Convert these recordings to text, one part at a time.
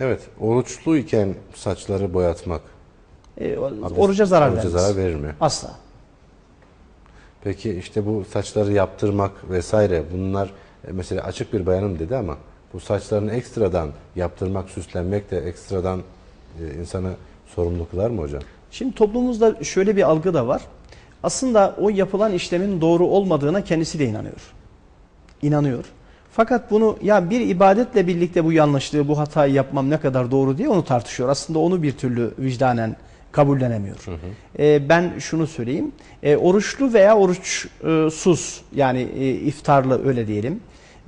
Evet, oruçluyken saçları boyatmak E, o- Abi, oruca zarar oruca vermez. zarar verir mi? Asla. Peki işte bu saçları yaptırmak vesaire bunlar e, mesela açık bir bayanım dedi ama bu saçlarını ekstradan yaptırmak, süslenmek de ekstradan e, insanı sorumlu kılar mı hocam? Şimdi toplumumuzda şöyle bir algı da var. Aslında o yapılan işlemin doğru olmadığına kendisi de inanıyor. İnanıyor. Fakat bunu ya bir ibadetle birlikte bu yanlışlığı, bu hatayı yapmam ne kadar doğru diye onu tartışıyor. Aslında onu bir türlü vicdanen kabullenemiyor. Ee, ben şunu söyleyeyim. Ee, oruçlu veya oruçsuz yani e, iftarlı öyle diyelim.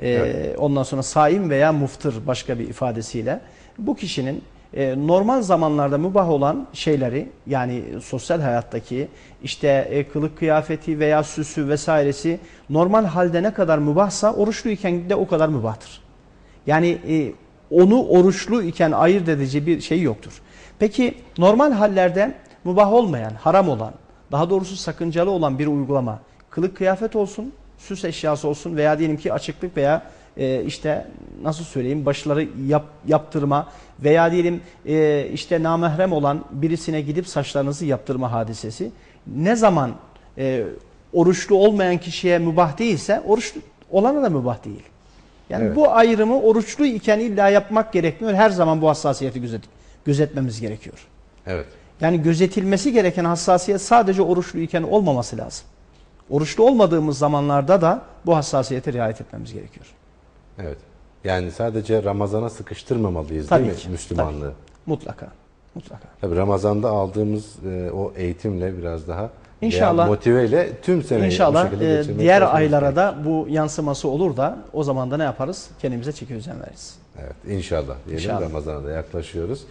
Ee, Ondan sonra saim veya muftır başka bir ifadesiyle bu kişinin e, normal zamanlarda mübah olan şeyleri yani sosyal hayattaki işte e, kılık kıyafeti veya süsü vesairesi normal halde ne kadar mübahsa oruçluyken de o kadar mübahtır. Yani e, onu oruçlu iken ayırt edici bir şey yoktur. Peki normal hallerde mübah olmayan, haram olan, daha doğrusu sakıncalı olan bir uygulama, kılık kıyafet olsun, süs eşyası olsun veya diyelim ki açıklık veya e, işte nasıl söyleyeyim başları yap, yaptırma veya diyelim e, işte namahrem olan birisine gidip saçlarınızı yaptırma hadisesi ne zaman e, oruçlu olmayan kişiye mübah değilse oruçlu olana da mübah değil. Yani Evet. bu ayrımı oruçlu iken illa yapmak gerekmiyor. Her zaman bu hassasiyeti gözet, gözetmemiz gerekiyor. Evet. Yani gözetilmesi gereken hassasiyet sadece oruçlu iken olmaması lazım. Oruçlu olmadığımız zamanlarda da bu hassasiyete riayet etmemiz gerekiyor. Evet. Yani sadece Ramazan'a sıkıştırmamalıyız Tabii değil mi ki, Müslümanlığı? Mutlaka. Mutlaka. Tabii Ramazan'da aldığımız e, o eğitimle biraz daha İnşallah- motiveyle tüm seneyi bu İnşallah şekilde e, geçirmeye diğer aylara gerekiyor. da bu yansıması olur da o zaman da ne yaparız? Kendimize çeki düzen veririz. Evet inşallah diyelim İnşallah. Ramazan'a da yaklaşıyoruz.